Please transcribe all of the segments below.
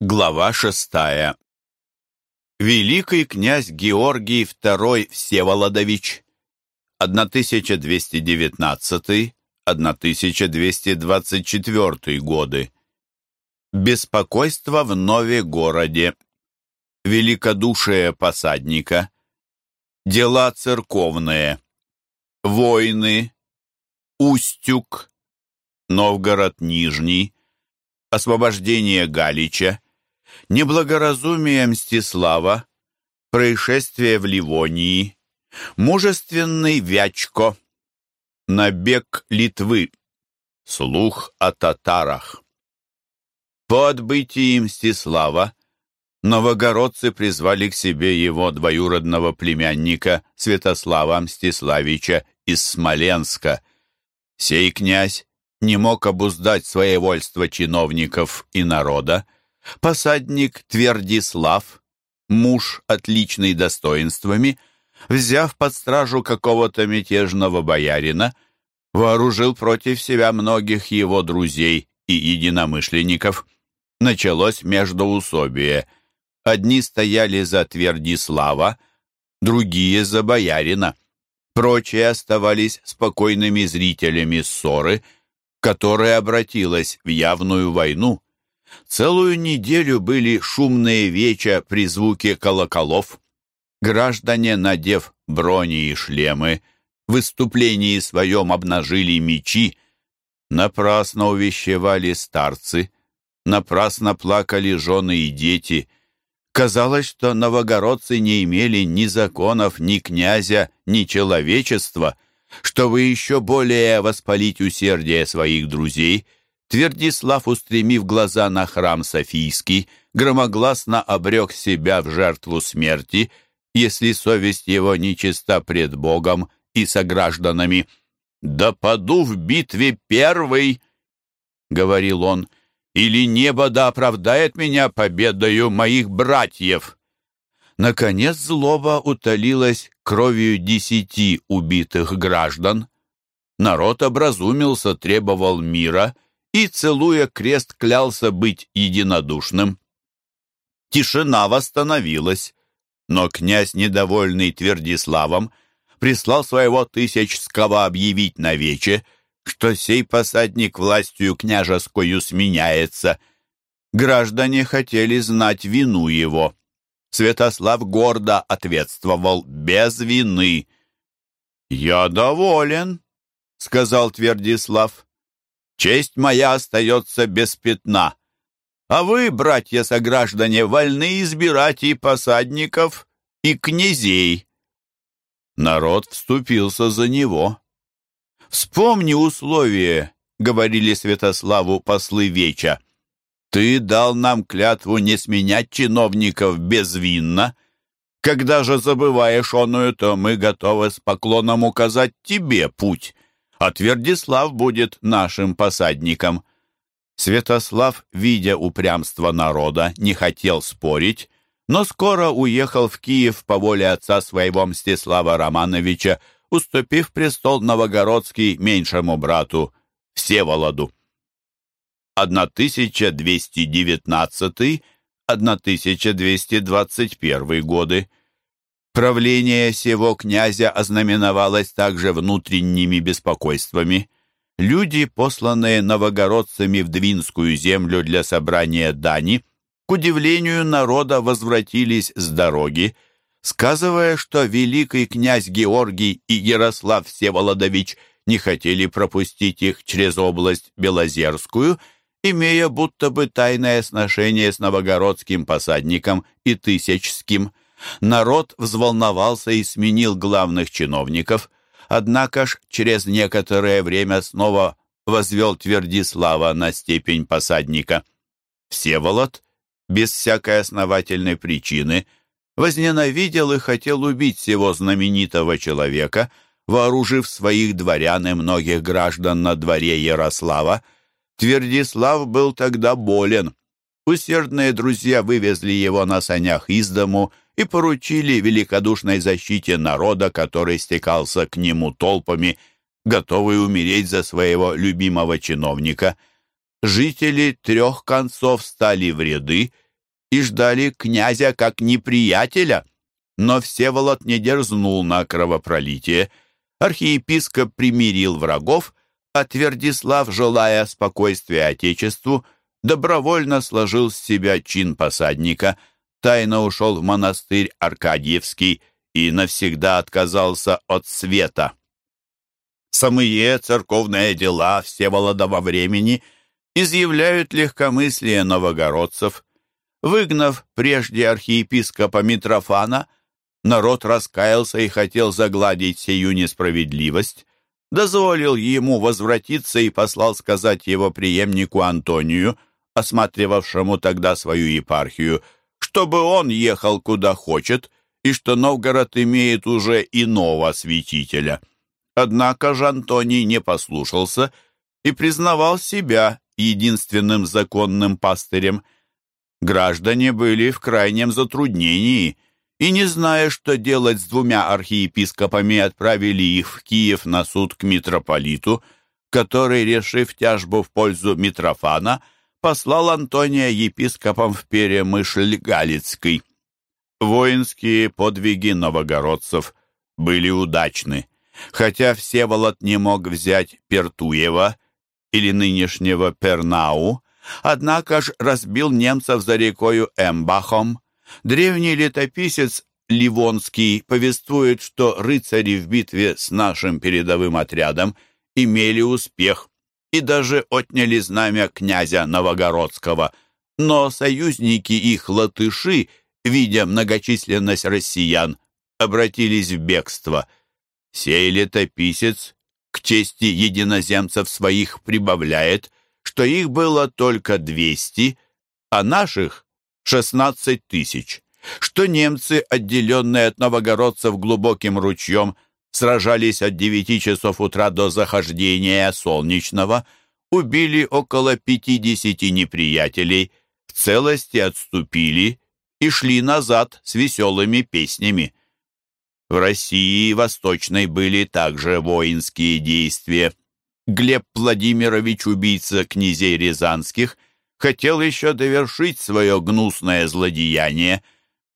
Глава шестая. Великий князь Георгий II Всеволодович 1219-1224 годы. Беспокойство в Нове городе. Великодушие посадника. Дела церковные. Войны. Устюг. Новгород Нижний. Освобождение Галича неблагоразумие Мстислава, происшествие в Ливонии, мужественный Вячко, набег Литвы, слух о татарах. По отбытии Мстислава новогородцы призвали к себе его двоюродного племянника Святослава Мстиславича из Смоленска. Сей князь не мог обуздать своевольство чиновников и народа, посадник Твердислав, муж, отличный достоинствами, взяв под стражу какого-то мятежного боярина, вооружил против себя многих его друзей и единомышленников. Началось междоусобие. Одни стояли за Твердислава, другие за боярина. Прочие оставались спокойными зрителями ссоры, которая обратилась в явную войну. Целую неделю были шумные веча при звуке колоколов. Граждане, надев брони и шлемы, в выступлении своем обнажили мечи, напрасно увещевали старцы, напрасно плакали жены и дети. Казалось, что новогородцы не имели ни законов, ни князя, ни человечества, чтобы еще более воспалить усердие своих друзей — Твердислав, устремив глаза на храм Софийский, громогласно обрек себя в жертву смерти, если совесть его нечиста пред Богом и согражданами. «Да паду в битве первый!» — говорил он, — «или небо да оправдает меня победою моих братьев!» Наконец злоба утолилась кровью десяти убитых граждан. Народ образумился, требовал мира — и, целуя крест, клялся быть единодушным. Тишина восстановилась, но князь, недовольный Твердиславом, прислал своего Тысячского объявить на вече, что сей посадник властью княжескую сменяется. Граждане хотели знать вину его. Святослав гордо ответствовал «без вины». «Я доволен», — сказал Твердислав. Честь моя остается без пятна. А вы, братья-сограждане, вольны избирать и посадников, и князей». Народ вступился за него. «Вспомни условия», — говорили Святославу послы Веча. «Ты дал нам клятву не сменять чиновников безвинно. Когда же забываешь оную, то мы готовы с поклоном указать тебе путь» а Твердислав будет нашим посадником». Святослав, видя упрямство народа, не хотел спорить, но скоро уехал в Киев по воле отца своего Мстислава Романовича, уступив престол Новогородский меньшему брату Всеволоду. 1219-1221 годы Правление сего князя ознаменовалось также внутренними беспокойствами. Люди, посланные новогородцами в Двинскую землю для собрания дани, к удивлению народа возвратились с дороги, сказывая, что великий князь Георгий и Ярослав Всеволодович не хотели пропустить их через область Белозерскую, имея будто бы тайное сношение с новогородским посадником и Тысячским – Народ взволновался и сменил главных чиновников, однако ж через некоторое время снова возвел Твердислава на степень посадника. Всеволод, без всякой основательной причины, возненавидел и хотел убить всего знаменитого человека, вооружив своих дворян и многих граждан на дворе Ярослава. Твердислав был тогда болен. Усердные друзья вывезли его на санях из дому и поручили великодушной защите народа, который стекался к нему толпами, готовый умереть за своего любимого чиновника. Жители трех концов стали в ряды и ждали князя как неприятеля. Но Всеволод не дерзнул на кровопролитие. Архиепископ примирил врагов, а Твердислав, желая спокойствия Отечеству, добровольно сложил с себя чин посадника, тайно ушел в монастырь Аркадьевский и навсегда отказался от света. Самые церковные дела Всеволодова времени изъявляют легкомыслие новогородцев. Выгнав прежде архиепископа Митрофана, народ раскаялся и хотел загладить сию несправедливость, дозволил ему возвратиться и послал сказать его преемнику Антонию, осматривавшему тогда свою епархию, чтобы он ехал куда хочет и что Новгород имеет уже иного святителя. Однако же Антоний не послушался и признавал себя единственным законным пастырем. Граждане были в крайнем затруднении и, не зная, что делать с двумя архиепископами, отправили их в Киев на суд к митрополиту, который, решив тяжбу в пользу Митрофана, послал Антония епископом в Перемышль Галицкий. Воинские подвиги новогородцев были удачны. Хотя Всеволод не мог взять Пертуева или нынешнего Пернау, однако ж разбил немцев за рекою Эмбахом. Древний летописец Ливонский повествует, что рыцари в битве с нашим передовым отрядом имели успех и даже отняли знамя князя Новогородского, но союзники их латыши, видя многочисленность россиян, обратились в бегство – Сей летописец к чести единоземцев своих прибавляет, что их было только двести, а наших — шестнадцать тысяч, что немцы, отделенные от новогородцев глубоким ручьем, сражались от девяти часов утра до захождения солнечного, убили около пятидесяти неприятелей, в целости отступили и шли назад с веселыми песнями. В России Восточной были также воинские действия. Глеб Владимирович, убийца князей Рязанских, хотел еще довершить свое гнусное злодеяние.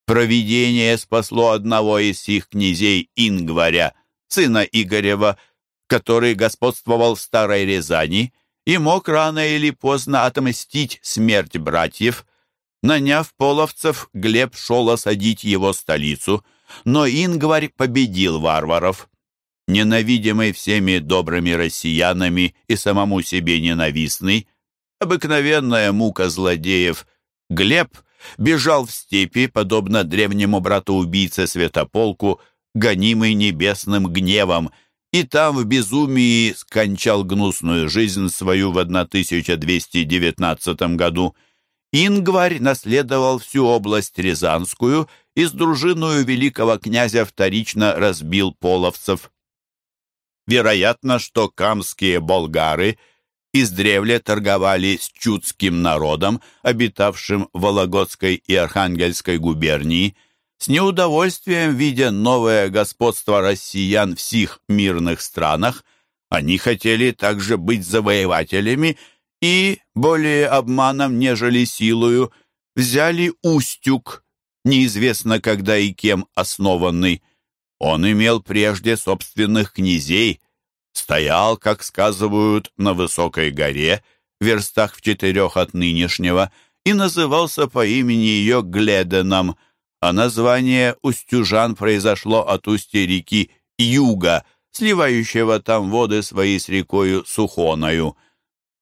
Провидение спасло одного из сих князей Ингваря, сына Игорева, который господствовал в Старой Рязани и мог рано или поздно отомстить смерть братьев. Наняв половцев, Глеб шел осадить его столицу – но Ингварь победил варваров. Ненавидимый всеми добрыми россиянами и самому себе ненавистный, обыкновенная мука злодеев, Глеб бежал в степи, подобно древнему брату-убийце Святополку, гонимый небесным гневом, и там в безумии скончал гнусную жизнь свою в 1219 году. Ингварь наследовал всю область Рязанскую и с дружиною великого князя вторично разбил половцев. Вероятно, что камские болгары издревле торговали с чудским народом, обитавшим в Вологодской и Архангельской губернии, с неудовольствием видя новое господство россиян в сих мирных странах, они хотели также быть завоевателями и, более обманом, нежели силою, взяли Устюг, неизвестно когда и кем основанный. Он имел прежде собственных князей, стоял, как сказывают, на высокой горе, в верстах в четырех от нынешнего, и назывался по имени ее Гледеном, а название Устюжан произошло от устья реки Юга, сливающего там воды свои с рекою Сухоною.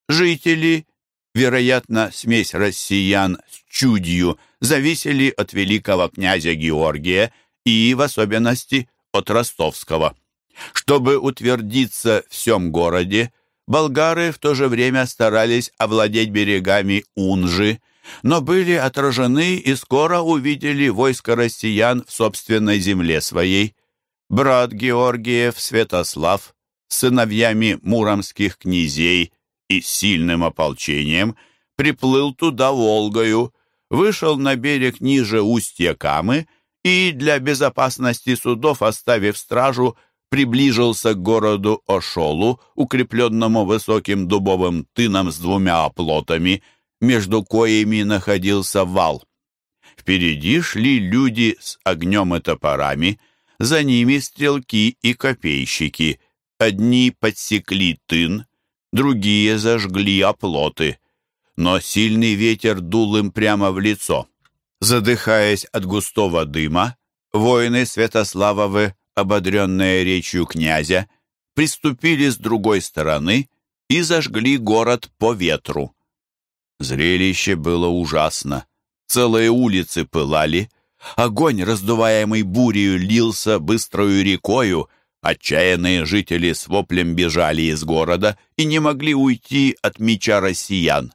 Жители, вероятно, смесь россиян с чудью, зависели от великого князя Георгия и, в особенности, от ростовского. Чтобы утвердиться в всем городе, болгары в то же время старались овладеть берегами Унжи, но были отражены и скоро увидели войско россиян в собственной земле своей. Брат Георгиев Святослав с сыновьями муромских князей и сильным ополчением приплыл туда Волгою, вышел на берег ниже устья Камы и для безопасности судов, оставив стражу, приближился к городу Ошолу, укрепленному высоким дубовым тыном с двумя оплотами, между коими находился вал. Впереди шли люди с огнем и топорами, за ними стрелки и копейщики. Одни подсекли тын, другие зажгли оплоты. Но сильный ветер дул им прямо в лицо. Задыхаясь от густого дыма, воины Святославовы, ободренные речью князя, приступили с другой стороны и зажгли город по ветру. Зрелище было ужасно. Целые улицы пылали, огонь, раздуваемый бурею, лился быстрою рекою, отчаянные жители с воплем бежали из города и не могли уйти от меча россиян.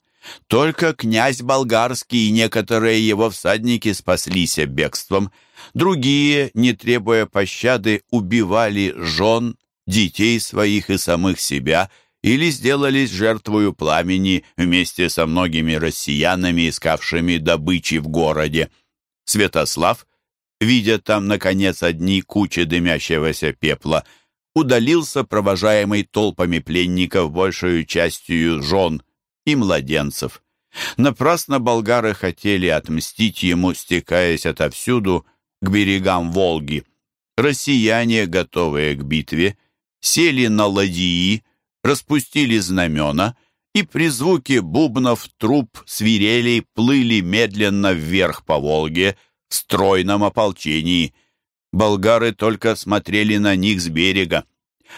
Только князь болгарский и некоторые его всадники спаслись бегством. Другие, не требуя пощады, убивали жен, детей своих и самых себя или сделались жертвою пламени вместе со многими россиянами, искавшими добычи в городе. Святослав, видя там, наконец, одни кучи дымящегося пепла, удалился, провожаемый толпами пленников, большую частью жен – и младенцев. Напрасно болгары хотели отмстить ему, стекаясь отовсюду к берегам Волги. Россияне, готовые к битве, сели на ладьи, распустили знамена и при звуке бубнов, труб, свирелей плыли медленно вверх по Волге в стройном ополчении. Болгары только смотрели на них с берега.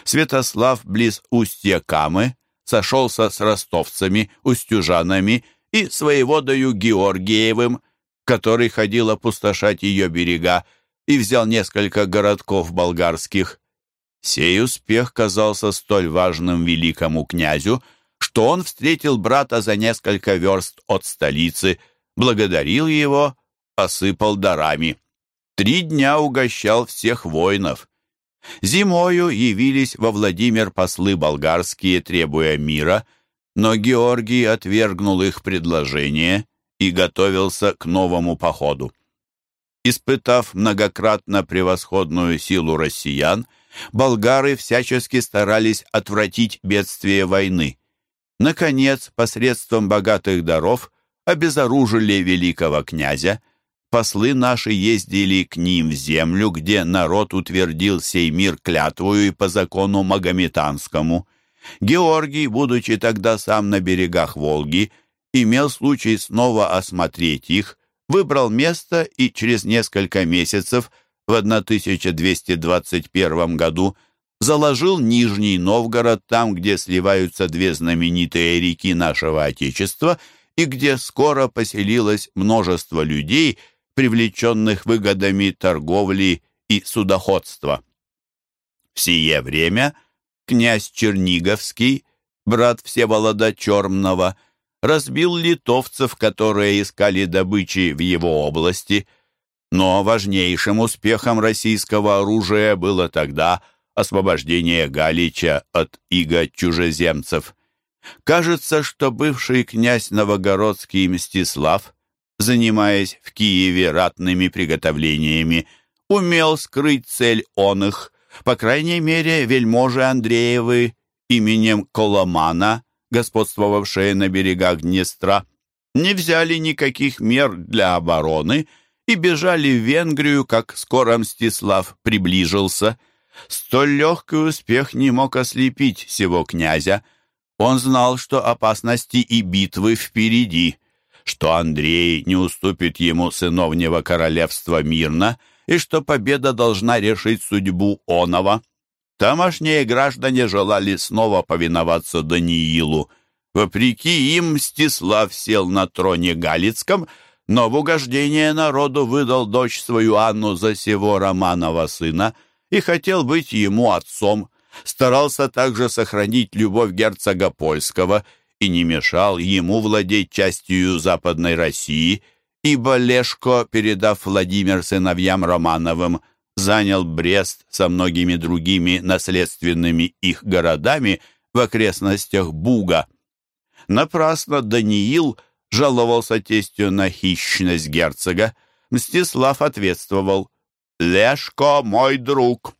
Святослав близ устья Камы сошелся с ростовцами, устюжанами и с воеводою Георгиевым, который ходил опустошать ее берега и взял несколько городков болгарских. Сей успех казался столь важным великому князю, что он встретил брата за несколько верст от столицы, благодарил его, осыпал дарами. Три дня угощал всех воинов. Зимою явились во Владимир послы болгарские, требуя мира, но Георгий отвергнул их предложение и готовился к новому походу. Испытав многократно превосходную силу россиян, болгары всячески старались отвратить бедствие войны. Наконец, посредством богатых даров обезоружили великого князя – послы наши ездили к ним в землю, где народ утвердил сей мир клятвую и по закону магометанскому. Георгий, будучи тогда сам на берегах Волги, имел случай снова осмотреть их, выбрал место и через несколько месяцев в 1221 году заложил Нижний Новгород там, где сливаются две знаменитые реки нашего Отечества и где скоро поселилось множество людей – привлеченных выгодами торговли и судоходства. В сие время князь Черниговский, брат Всеволода Чермного, разбил литовцев, которые искали добычи в его области, но важнейшим успехом российского оружия было тогда освобождение Галича от иго чужеземцев. Кажется, что бывший князь Новогородский Мстислав занимаясь в Киеве ратными приготовлениями, умел скрыть цель он их. По крайней мере, вельможи Андреевы именем Коломана, господствовавшие на берегах Днестра, не взяли никаких мер для обороны и бежали в Венгрию, как скоро Мстислав приближился. Столь легкий успех не мог ослепить сего князя. Он знал, что опасности и битвы впереди что Андрей не уступит ему сыновнего королевства мирно и что победа должна решить судьбу Онова. Тамошние граждане желали снова повиноваться Даниилу. Вопреки им Мстислав сел на троне Галицком, но в угождение народу выдал дочь свою Анну за сего Романова сына и хотел быть ему отцом. Старался также сохранить любовь герцога польского и не мешал ему владеть частью Западной России, ибо Лешко, передав Владимир сыновьям Романовым, занял Брест со многими другими наследственными их городами в окрестностях Буга. Напрасно Даниил жаловался тестю на хищность герцога. Мстислав ответствовал «Лешко мой друг».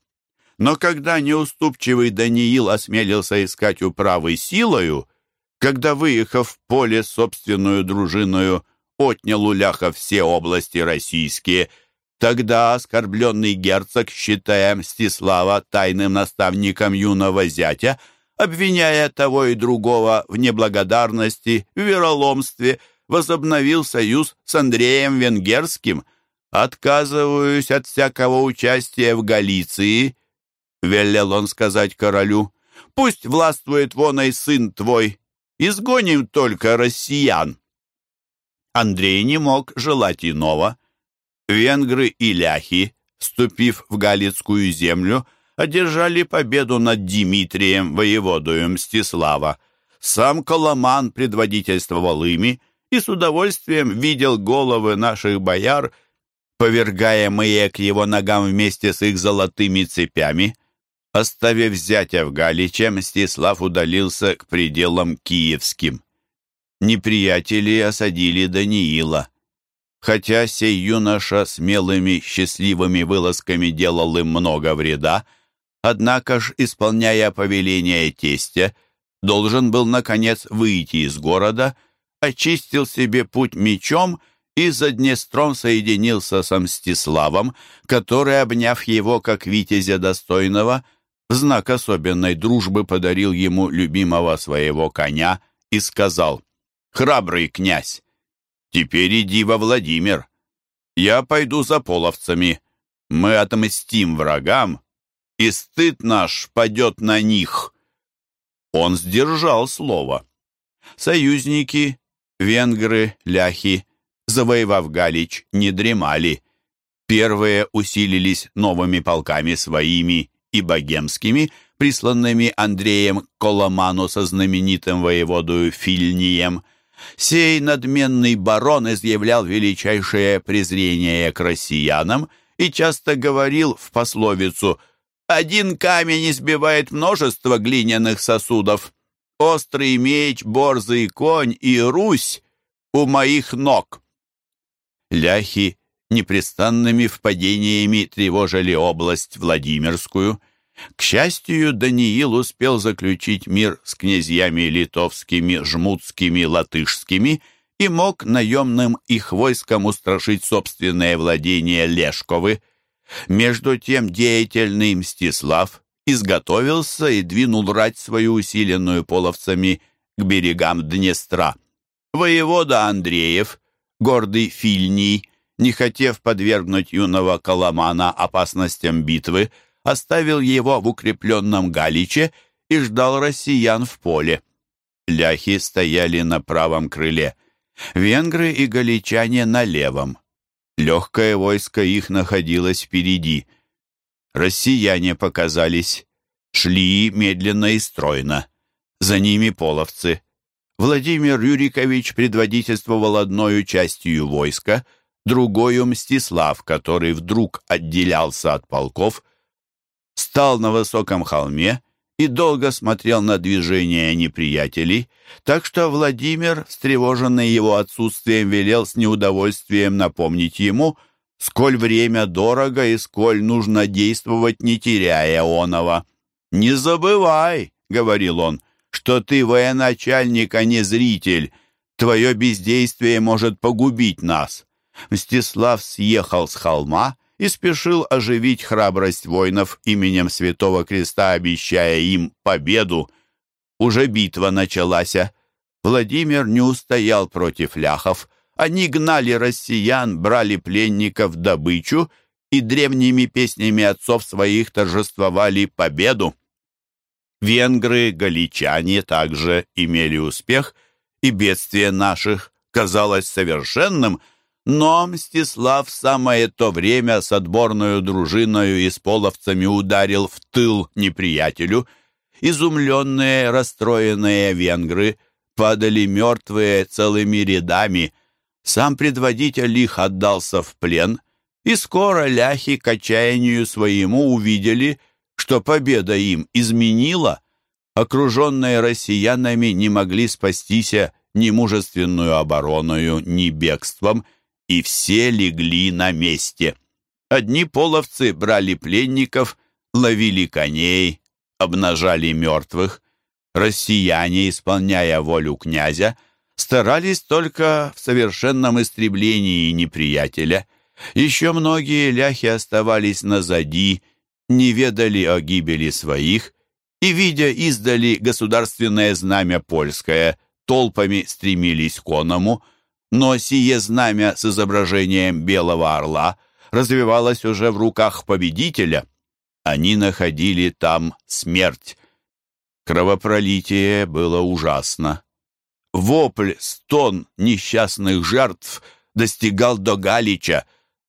Но когда неуступчивый Даниил осмелился искать управы силою, когда, выехав в поле собственную дружиною, отнял у ляхов все области российские. Тогда оскорбленный герцог, считая Мстислава тайным наставником юного зятя, обвиняя того и другого в неблагодарности, в вероломстве, возобновил союз с Андреем Венгерским. «Отказываюсь от всякого участия в Галиции», — велел он сказать королю. «Пусть властвует вон и сын твой. Изгоним только россиян». Андрей не мог желать иного. Венгры и ляхи, вступив в Галицкую землю, одержали победу над Дмитрием, воеводою Мстислава. Сам Коломан предводительствовал ими и с удовольствием видел головы наших бояр, повергаемые к его ногам вместе с их золотыми цепями. Оставив зятя в Галиче, Мстислав удалился к пределам киевским неприятели осадили Даниила. Хотя сей юноша смелыми счастливыми вылазками делал им много вреда, однако ж, исполняя повеление тестя, должен был, наконец, выйти из города, очистил себе путь мечом и за Днестром соединился с Мстиславом, который, обняв его как витязя достойного, в знак особенной дружбы подарил ему любимого своего коня и сказал храбрый князь. Теперь иди во Владимир. Я пойду за половцами. Мы отмстим врагам, и стыд наш падет на них». Он сдержал слово. Союзники, венгры, ляхи, завоевав Галич, не дремали. Первые усилились новыми полками своими и богемскими, присланными Андреем Коломану со знаменитым воеводою Фильнием – Сей надменный барон изъявлял величайшее презрение к россиянам и часто говорил в пословицу «Один камень избивает множество глиняных сосудов. Острый меч, борзый конь и Русь у моих ног». Ляхи непрестанными впадениями тревожили область Владимирскую – к счастью, Даниил успел заключить мир с князьями литовскими, жмутскими, латышскими и мог наемным их войском устрашить собственное владение Лешковы. Между тем деятельный Мстислав изготовился и двинул рать свою усиленную половцами к берегам Днестра. Воевода Андреев, гордый Фильний, не хотев подвергнуть юного Коломана опасностям битвы, оставил его в укрепленном Галиче и ждал россиян в поле. Ляхи стояли на правом крыле, венгры и галичане на левом. Легкое войско их находилось впереди. Россияне показались, шли медленно и стройно. За ними половцы. Владимир Юрикович предводительствовал одной частью войска, другою Мстислав, который вдруг отделялся от полков – стал на высоком холме и долго смотрел на движение неприятелей, так что Владимир, встревоженный его отсутствием, велел с неудовольствием напомнить ему, сколь время дорого и сколь нужно действовать, не теряя оного. «Не забывай», — говорил он, — «что ты военачальник, а не зритель. Твое бездействие может погубить нас». Мстислав съехал с холма и спешил оживить храбрость воинов именем Святого Креста, обещая им победу. Уже битва началась. Владимир не устоял против ляхов. Они гнали россиян, брали пленников добычу и древними песнями отцов своих торжествовали победу. Венгры, галичане также имели успех, и бедствие наших казалось совершенным – но Мстислав самое то время с отборную дружиною и с половцами ударил в тыл неприятелю. Изумленные, расстроенные венгры падали мертвые целыми рядами. Сам предводитель их отдался в плен, и скоро ляхи к отчаянию своему увидели, что победа им изменила. Окруженные россиянами не могли спастися ни мужественную обороною, ни бегством, и все легли на месте. Одни половцы брали пленников, ловили коней, обнажали мертвых. Россияне, исполняя волю князя, старались только в совершенном истреблении неприятеля. Еще многие ляхи оставались назади, не ведали о гибели своих, и, видя издали государственное знамя польское, толпами стремились к оному, но сие знамя с изображением белого орла развивалось уже в руках победителя. Они находили там смерть. Кровопролитие было ужасно. Вопль, стон несчастных жертв достигал до Галича.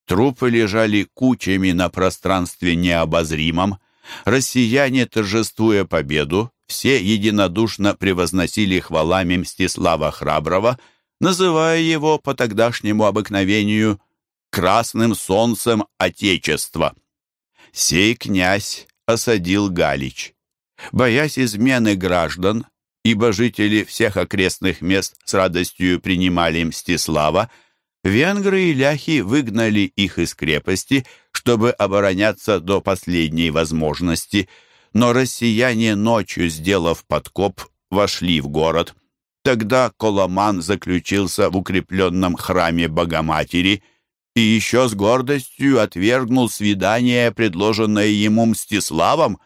Трупы лежали кучами на пространстве необозримом. Россияне, торжествуя победу, все единодушно превозносили хвалами Мстислава Храброго, называя его по тогдашнему обыкновению «красным солнцем Отечества». Сей князь осадил Галич. Боясь измены граждан, ибо жители всех окрестных мест с радостью принимали Мстислава, венгры и ляхи выгнали их из крепости, чтобы обороняться до последней возможности, но россияне ночью, сделав подкоп, вошли в город. Тогда Коломан заключился в укрепленном храме Богоматери и еще с гордостью отвергнул свидание, предложенное ему Мстиславом.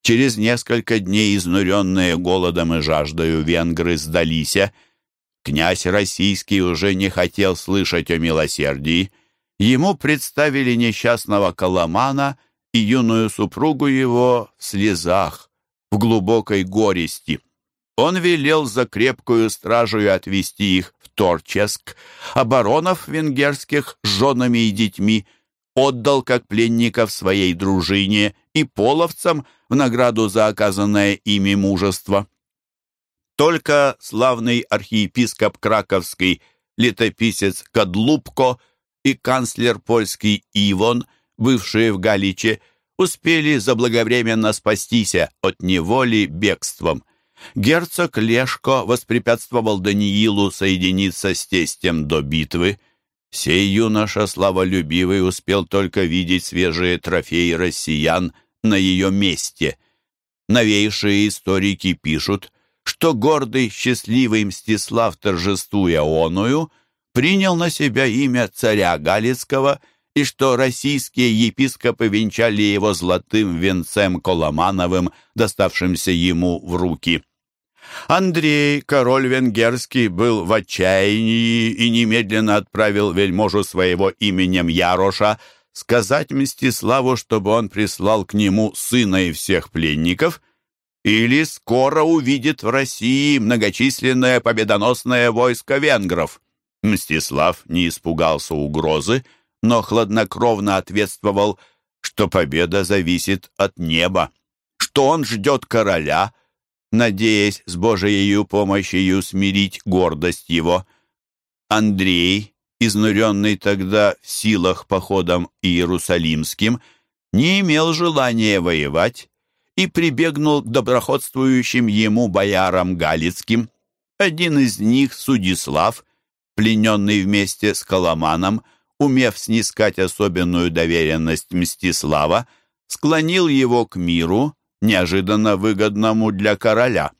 Через несколько дней, изнуренные голодом и жаждою, венгры сдались. Князь российский уже не хотел слышать о милосердии. Ему представили несчастного Коломана и юную супругу его в слезах, в глубокой горести. Он велел за крепкую стражу отвести их в Торческ, а баронов венгерских с женами и детьми отдал как пленников своей дружине и половцам в награду за оказанное ими мужество. Только славный архиепископ Краковский, летописец Кадлубко и канцлер польский Ивон, бывшие в Галиче, успели заблаговременно спастися от неволи бегством. Герцог Лешко воспрепятствовал Даниилу соединиться с тестем до битвы. Сей юноша славолюбивый успел только видеть свежие трофеи россиян на ее месте. Новейшие историки пишут, что гордый, счастливый Мстислав, торжествуя оную, принял на себя имя царя Галицкого и что российские епископы венчали его золотым венцем Коломановым, доставшимся ему в руки. Андрей, король венгерский, был в отчаянии и немедленно отправил вельможу своего именем Яроша сказать Мстиславу, чтобы он прислал к нему сына и всех пленников, или скоро увидит в России многочисленное победоносное войско венгров. Мстислав не испугался угрозы, но хладнокровно ответствовал, что победа зависит от неба, что он ждет короля, надеясь с Божией помощью смирить гордость его. Андрей, изнуренный тогда в силах походом Иерусалимским, не имел желания воевать и прибегнул к доброходствующим ему боярам Галицким. Один из них, Судислав, плененный вместе с Коломаном, умев снискать особенную доверенность Мстислава, склонил его к миру, неожиданно выгодному для короля.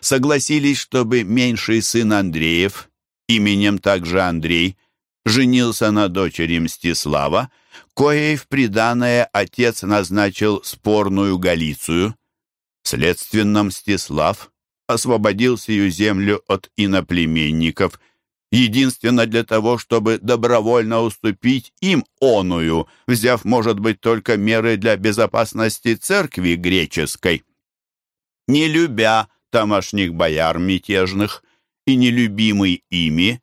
Согласились, чтобы меньший сын Андреев, именем также Андрей, женился на дочери Мстислава, коей в приданое отец назначил спорную Галицию. Следственно, Мстислав освободил сию землю от иноплеменников – единственно для того, чтобы добровольно уступить им оную, взяв, может быть, только меры для безопасности церкви греческой. Не любя тамошних бояр мятежных и нелюбимый ими,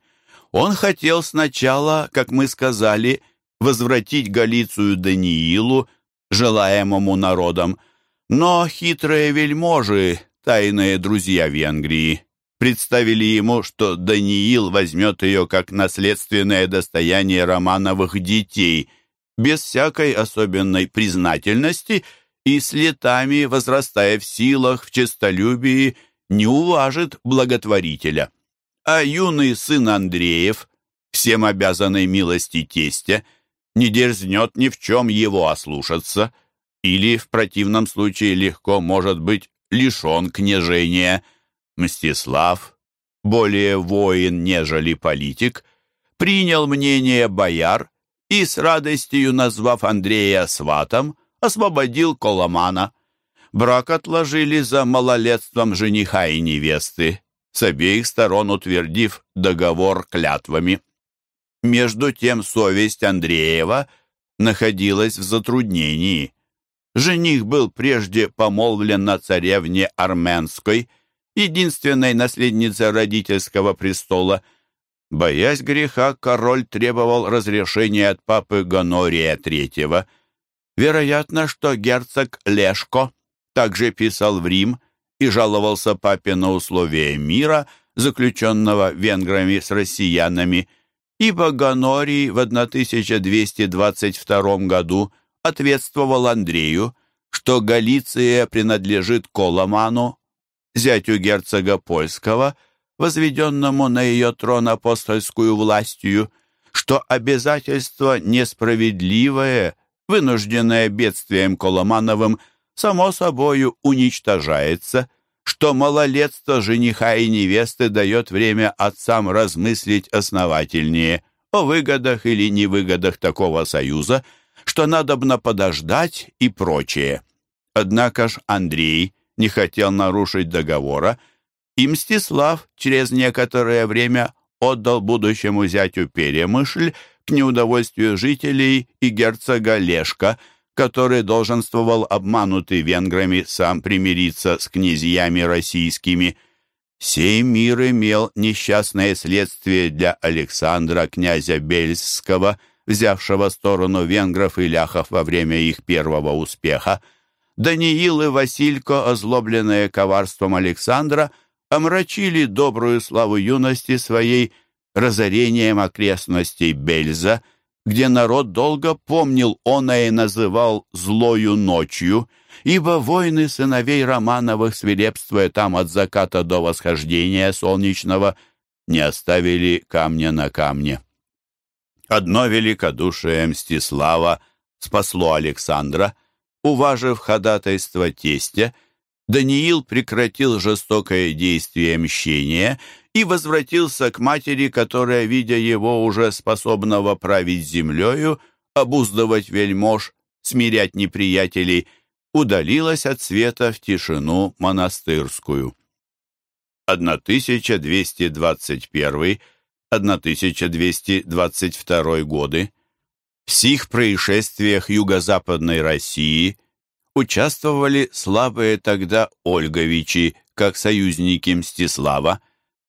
он хотел сначала, как мы сказали, возвратить Галицию Даниилу, желаемому народом, но хитрые вельможи, тайные друзья Венгрии, представили ему, что Даниил возьмет ее как наследственное достояние Романовых детей, без всякой особенной признательности и с летами, возрастая в силах, в честолюбии, не уважит благотворителя. А юный сын Андреев, всем обязанный милости тестя, не дерзнет ни в чем его ослушаться, или в противном случае легко может быть лишен княжения – Мстислав, более воин, нежели политик, принял мнение бояр и, с радостью назвав Андрея сватом, освободил Коломана. Брак отложили за малолетством жениха и невесты, с обеих сторон утвердив договор клятвами. Между тем совесть Андреева находилась в затруднении. Жених был прежде помолвлен на царевне Арменской, единственной наследнице родительского престола. Боясь греха, король требовал разрешения от папы Гонория III. Вероятно, что герцог Лешко также писал в Рим и жаловался папе на условия мира, заключенного венграми с россиянами, ибо Гонорий в 1222 году ответствовал Андрею, что Галиция принадлежит Коломану, зятю герцога польского, возведенному на ее трон апостольскую властью, что обязательство несправедливое, вынужденное бедствием Коломановым, само собою уничтожается, что малолетство жениха и невесты дает время отцам размыслить основательнее о выгодах или невыгодах такого союза, что надобно подождать и прочее. Однако ж Андрей не хотел нарушить договора, и Мстислав через некоторое время отдал будущему зятю Перемышль к неудовольствию жителей и герцога Лешка – который долженствовал обманутый венграми сам примириться с князьями российскими. Сей мир имел несчастное следствие для Александра, князя Бельского, взявшего сторону венгров и ляхов во время их первого успеха. Даниил и Василько, озлобленные коварством Александра, омрачили добрую славу юности своей разорением окрестностей Бельза – где народ долго помнил он и называл «злою ночью», ибо войны сыновей Романовых, свирепствуя там от заката до восхождения солнечного, не оставили камня на камне. Одно великодушие Мстислава спасло Александра, уважив ходатайство тестя, Даниил прекратил жестокое действие мщения и возвратился к матери, которая, видя его уже способного править землею, обуздывать вельмож, смирять неприятелей, удалилась от света в тишину монастырскую. 1221-1222 годы в сих происшествиях юго-западной России участвовали слабые тогда Ольговичи, как союзники Мстислава,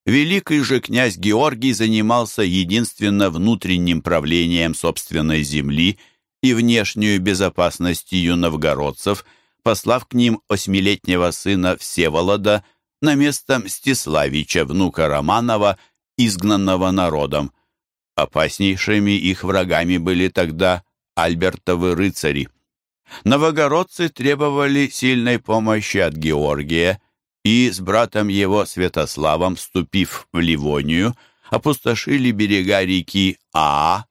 Великий же князь Георгий занимался единственно внутренним правлением собственной земли и внешнюю безопасностью новгородцев, послав к ним осьмилетнего сына Всеволода на место Мстиславича, внука Романова, изгнанного народом. Опаснейшими их врагами были тогда Альбертовы рыцари. Новогородцы требовали сильной помощи от Георгия, и с братом его Святославом, вступив в Ливонию, опустошили берега реки Аа.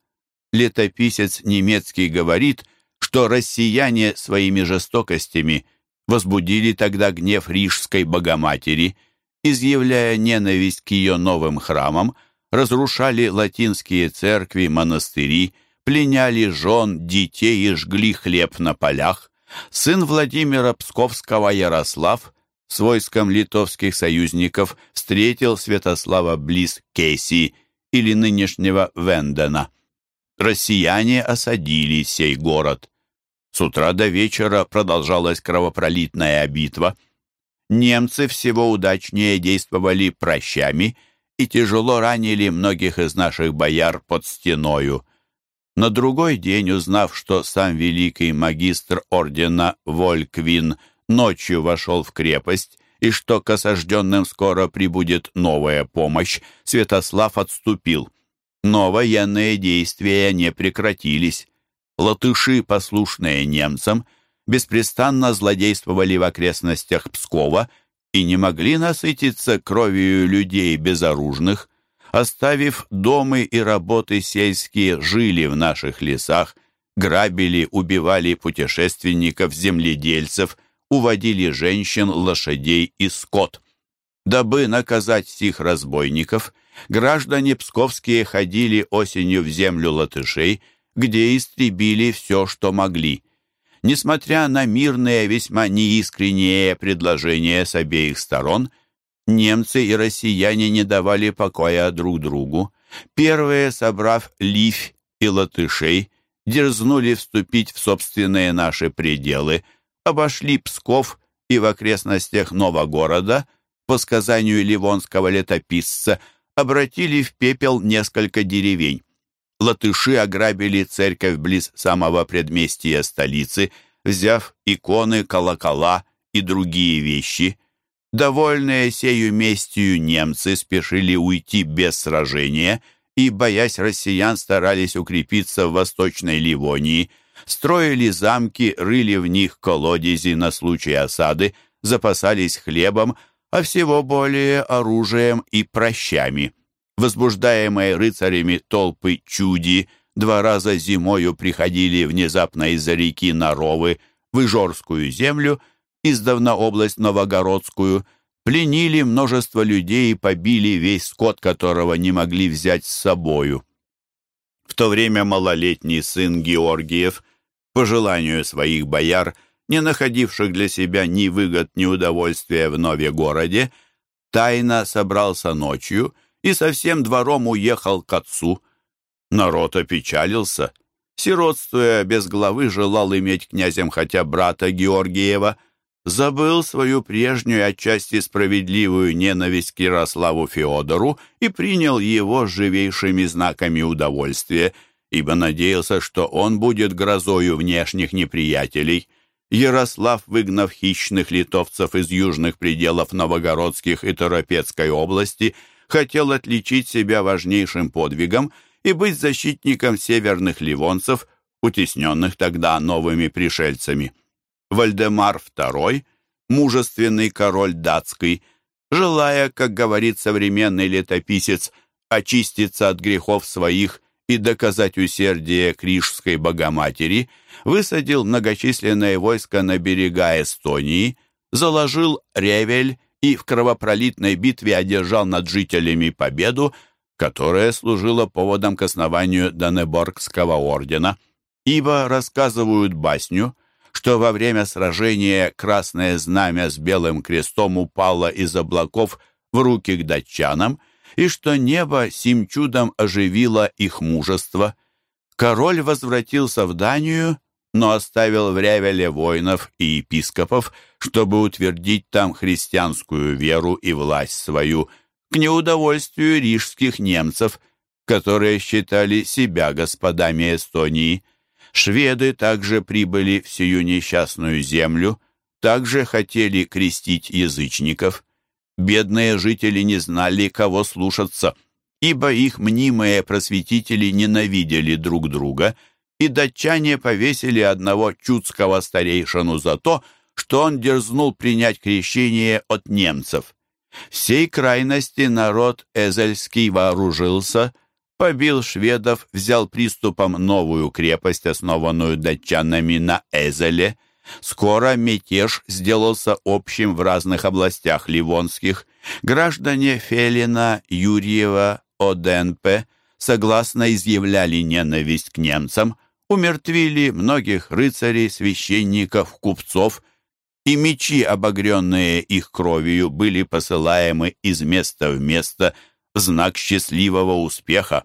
Летописец немецкий говорит, что россияне своими жестокостями возбудили тогда гнев Рижской Богоматери, изъявляя ненависть к ее новым храмам, разрушали латинские церкви, монастыри, пленяли жен, детей и жгли хлеб на полях. Сын Владимира Псковского Ярослав с войском литовских союзников встретил Святослава близ Кейси или нынешнего Вендена. Россияне осадили сей город. С утра до вечера продолжалась кровопролитная битва. Немцы всего удачнее действовали прощами и тяжело ранили многих из наших бояр под стеною. На другой день, узнав, что сам великий магистр ордена Вольквин – ночью вошел в крепость, и что к осажденным скоро прибудет новая помощь, Святослав отступил. Но военные действия не прекратились. Латыши, послушные немцам, беспрестанно злодействовали в окрестностях Пскова и не могли насытиться кровью людей безоружных. Оставив дома и работы сельские, жили в наших лесах, грабили, убивали путешественников, земледельцев – уводили женщин, лошадей и скот. Дабы наказать сих разбойников, граждане псковские ходили осенью в землю латышей, где истребили все, что могли. Несмотря на мирные, весьма неискренние предложения с обеих сторон, немцы и россияне не давали покоя друг другу. Первые, собрав ливь и латышей, дерзнули вступить в собственные наши пределы, обошли Псков и в окрестностях Новогорода, по сказанию ливонского летописца, обратили в пепел несколько деревень. Латыши ограбили церковь близ самого предместья столицы, взяв иконы, колокола и другие вещи. Довольные сею местью немцы спешили уйти без сражения и, боясь россиян, старались укрепиться в Восточной Ливонии, строили замки, рыли в них колодези на случай осады, запасались хлебом, а всего более оружием и прощами. Возбуждаемые рыцарями толпы чуди два раза зимою приходили внезапно из-за реки Наровы в Ижорскую землю, издавна область Новогородскую, пленили множество людей и побили весь скот, которого не могли взять с собою. В то время малолетний сын Георгиев, по желанию своих бояр, не находивших для себя ни выгод, ни удовольствия в Нове-городе, тайно собрался ночью и со всем двором уехал к отцу. Народ опечалился. Сиротствуя без главы, желал иметь князем хотя брата Георгиева, забыл свою прежнюю, отчасти справедливую ненависть к Ярославу Феодору и принял его живейшими знаками удовольствия, ибо надеялся, что он будет грозою внешних неприятелей — Ярослав, выгнав хищных литовцев из южных пределов Новогородских и Торопецкой области, хотел отличить себя важнейшим подвигом и быть защитником северных ливонцев, утесненных тогда новыми пришельцами. Вальдемар II, мужественный король датский, желая, как говорит современный летописец, очиститься от грехов своих и доказать усердие Крижской Богоматери, высадил многочисленное войско на берега Эстонии, заложил Ревель и в кровопролитной битве одержал над жителями победу, которая служила поводом к основанию Данеборгского ордена. Ибо рассказывают басню, что во время сражения красное знамя с белым крестом упало из облаков в руки к датчанам – и что небо сим чудом оживило их мужество. Король возвратился в Данию, но оставил в Ревеле воинов и епископов, чтобы утвердить там христианскую веру и власть свою, к неудовольствию рижских немцев, которые считали себя господами Эстонии. Шведы также прибыли в сию несчастную землю, также хотели крестить язычников. Бедные жители не знали, кого слушаться, ибо их мнимые просветители ненавидели друг друга, и датчане повесили одного чудского старейшину за то, что он дерзнул принять крещение от немцев. В сей крайности народ Эзельский вооружился, побил шведов, взял приступом новую крепость, основанную датчанами на Эзеле – Скоро мятеж сделался общим в разных областях ливонских. Граждане Фелина, Юрьева, Оденпе согласно изъявляли ненависть к немцам, умертвили многих рыцарей, священников, купцов, и мечи, обогренные их кровью, были посылаемы из места в место в знак счастливого успеха.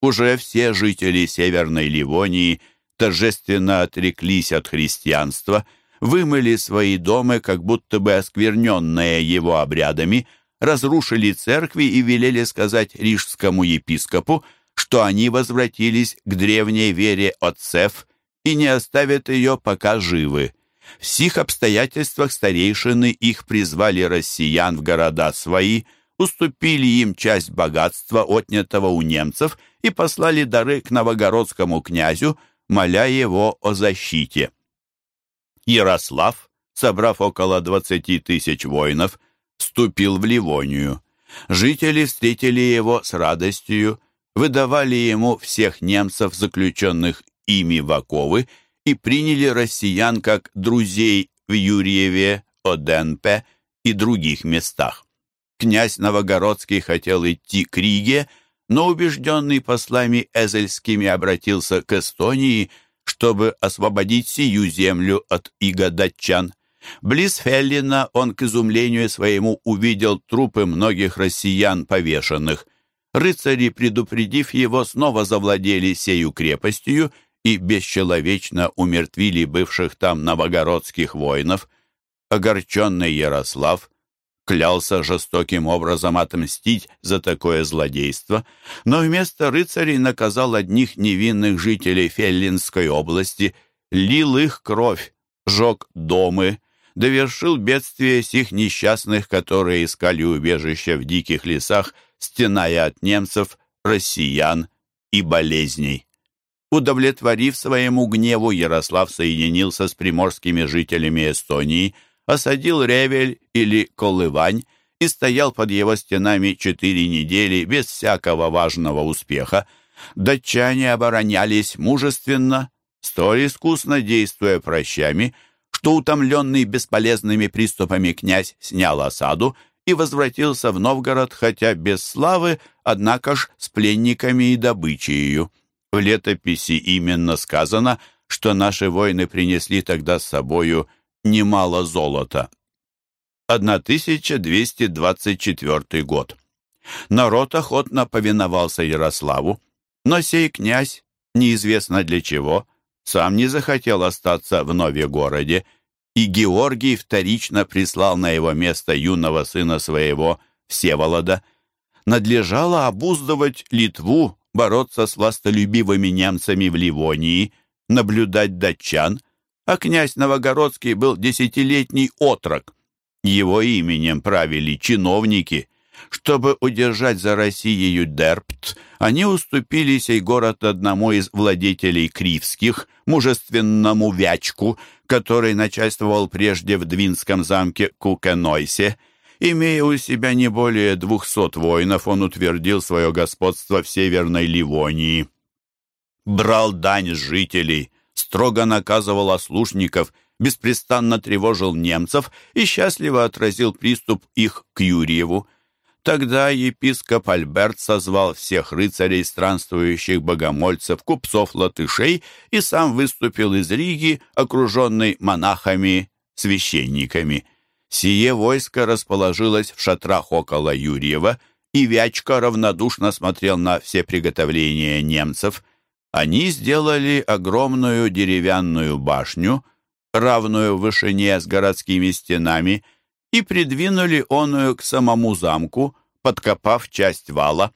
Уже все жители Северной Ливонии – торжественно отреклись от христианства, вымыли свои дома, как будто бы оскверненные его обрядами, разрушили церкви и велели сказать рижскому епископу, что они возвратились к древней вере отцев и не оставят ее, пока живы. В сих обстоятельствах старейшины их призвали россиян в города свои, уступили им часть богатства, отнятого у немцев, и послали дары к новогородскому князю, моля его о защите. Ярослав, собрав около 20 тысяч воинов, вступил в Ливонию. Жители встретили его с радостью, выдавали ему всех немцев, заключенных ими в оковы, и приняли россиян как друзей в Юрьеве, Оденпе и других местах. Князь Новогородский хотел идти к Риге, но убежденный послами Эзельскими обратился к Эстонии, чтобы освободить сию землю от иго датчан. Близ Феллина он, к изумлению своему, увидел трупы многих россиян повешенных. Рыцари, предупредив его, снова завладели сею крепостью и бесчеловечно умертвили бывших там новогородских воинов. Огорченный Ярослав клялся жестоким образом отмстить за такое злодейство, но вместо рыцарей наказал одних невинных жителей Феллинской области, лил их кровь, жег домы, довершил бедствие сих несчастных, которые искали убежища в диких лесах, стеная от немцев, россиян и болезней. Удовлетворив своему гневу, Ярослав соединился с приморскими жителями Эстонии, осадил Ревель или Колывань и стоял под его стенами четыре недели без всякого важного успеха. Датчане оборонялись мужественно, столь искусно действуя прощами, что утомленный бесполезными приступами князь снял осаду и возвратился в Новгород, хотя без славы, однако ж с пленниками и добычей. В летописи именно сказано, что наши воины принесли тогда с собою немало золота. 1224 год. Народ охотно повиновался Ярославу, но сей князь, неизвестно для чего, сам не захотел остаться в Нове-городе, и Георгий вторично прислал на его место юного сына своего, Всеволода. Надлежало обуздывать Литву, бороться с властолюбивыми немцами в Ливонии, наблюдать датчан, а князь Новогородский был десятилетний отрок. Его именем правили чиновники. Чтобы удержать за Россией Дерпт, они уступили сей город одному из владетелей Кривских, мужественному Вячку, который начальствовал прежде в Двинском замке Кукенойсе. Имея у себя не более двухсот воинов, он утвердил свое господство в Северной Ливонии. Брал дань жителей, строго наказывал ослушников, беспрестанно тревожил немцев и счастливо отразил приступ их к Юрьеву. Тогда епископ Альберт созвал всех рыцарей, странствующих богомольцев, купцов, латышей и сам выступил из Риги, окруженный монахами, священниками. Сие войско расположилось в шатрах около Юрьева, и Вячка равнодушно смотрел на все приготовления немцев. Они сделали огромную деревянную башню, равную в вышине с городскими стенами, и придвинули оную к самому замку, подкопав часть вала.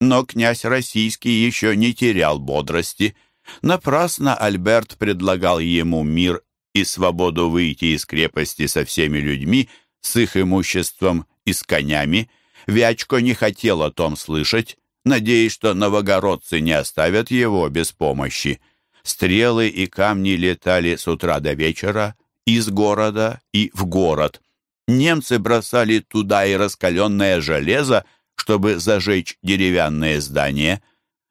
Но князь российский еще не терял бодрости. Напрасно Альберт предлагал ему мир и свободу выйти из крепости со всеми людьми, с их имуществом и с конями. Вячко не хотел о том слышать, надеясь, что новогородцы не оставят его без помощи. Стрелы и камни летали с утра до вечера из города и в город. Немцы бросали туда и раскаленное железо, чтобы зажечь деревянные здания.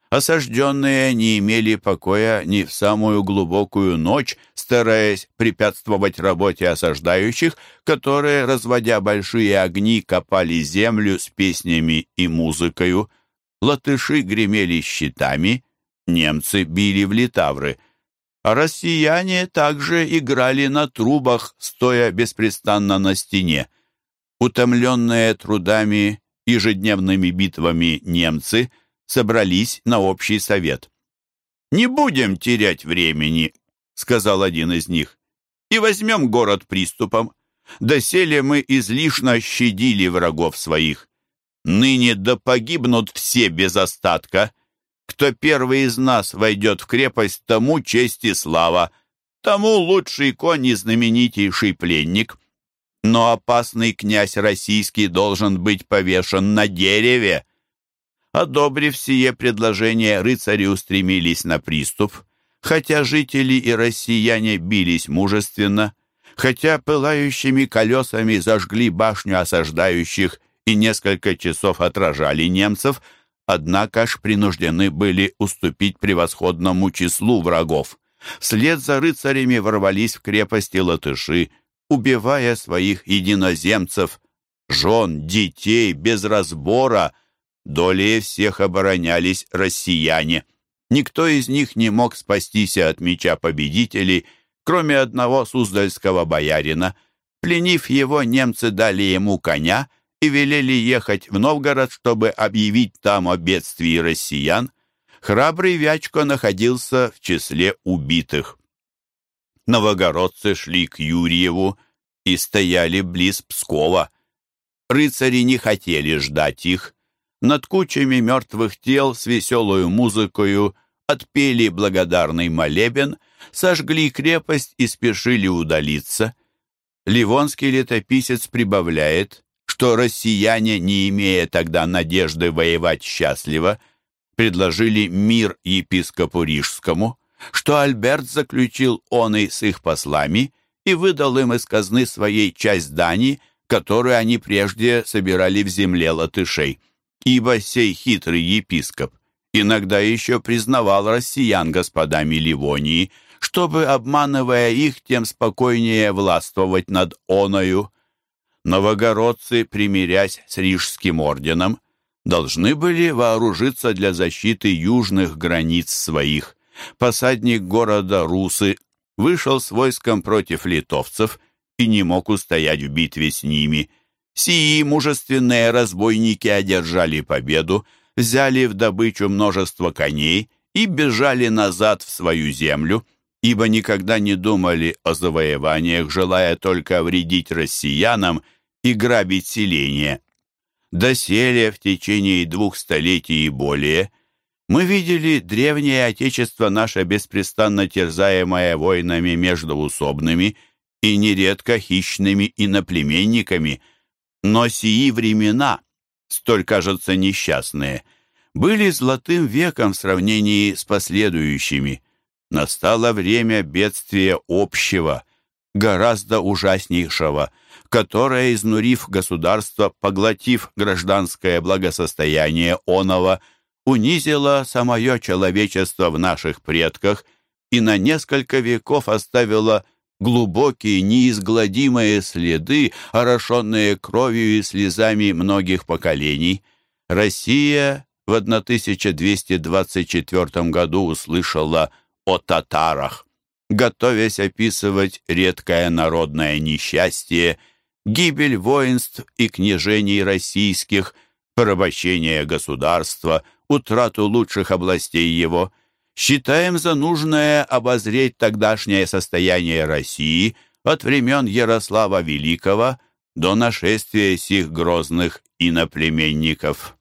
Осажденные не имели покоя ни в самую глубокую ночь, стараясь препятствовать работе осаждающих, которые, разводя большие огни, копали землю с песнями и музыкою. Латыши гремели щитами, немцы били в литавры — россияне также играли на трубах, стоя беспрестанно на стене. Утомленные трудами, ежедневными битвами немцы собрались на общий совет. «Не будем терять времени», — сказал один из них, «и возьмем город приступом. Доселе мы излишне щадили врагов своих. Ныне да погибнут все без остатка». Кто первый из нас войдет в крепость, тому честь и слава, тому лучший конь и знаменитейший пленник. Но опасный князь российский должен быть повешен на дереве. Одобрив сие предложение, рыцари устремились на приступ. Хотя жители и россияне бились мужественно, хотя пылающими колесами зажгли башню осаждающих и несколько часов отражали немцев — однако ж принуждены были уступить превосходному числу врагов. Вслед за рыцарями ворвались в крепости латыши, убивая своих единоземцев, жен, детей, без разбора, долей всех оборонялись россияне. Никто из них не мог спастись от меча победителей, кроме одного суздальского боярина. Пленив его, немцы дали ему коня и велели ехать в Новгород, чтобы объявить там о бедствии россиян. Храбрый Вячко находился в числе убитых. Новогородцы шли к Юрьеву и стояли близ Пскова. Рыцари не хотели ждать их. Над кучами мертвых тел с веселую музыкою отпели благодарный молебен, сожгли крепость и спешили удалиться. Ливонский летописец прибавляет, что россияне, не имея тогда надежды воевать счастливо, предложили мир епископу Рижскому, что Альберт заключил он и с их послами и выдал им из казны своей часть дани, которую они прежде собирали в земле латышей, ибо сей хитрый епископ иногда еще признавал россиян господами Ливонии, чтобы, обманывая их, тем спокойнее властвовать над оною. Новогородцы, примирясь с Рижским орденом, должны были вооружиться для защиты южных границ своих. Посадник города Русы вышел с войском против литовцев и не мог устоять в битве с ними. Сии мужественные разбойники одержали победу, взяли в добычу множество коней и бежали назад в свою землю, ибо никогда не думали о завоеваниях, желая только вредить россиянам и грабить селение. Доселе в течение двух столетий и более мы видели древнее отечество наше беспрестанно терзаемое войнами междуусобными и нередко хищными иноплеменниками, но сии времена, столь, кажется, несчастные, были золотым веком в сравнении с последующими. Настало время бедствия общего, гораздо ужаснейшего, которое, изнурив государство, поглотив гражданское благосостояние оного, унизило самое человечество в наших предках и на несколько веков оставило глубокие, неизгладимые следы, орошенные кровью и слезами многих поколений. Россия в 1224 году услышала о татарах, готовясь описывать редкое народное несчастье, гибель воинств и княжений российских, порабощение государства, утрату лучших областей его, считаем за нужное обозреть тогдашнее состояние России от времен Ярослава Великого до нашествия сих грозных иноплеменников.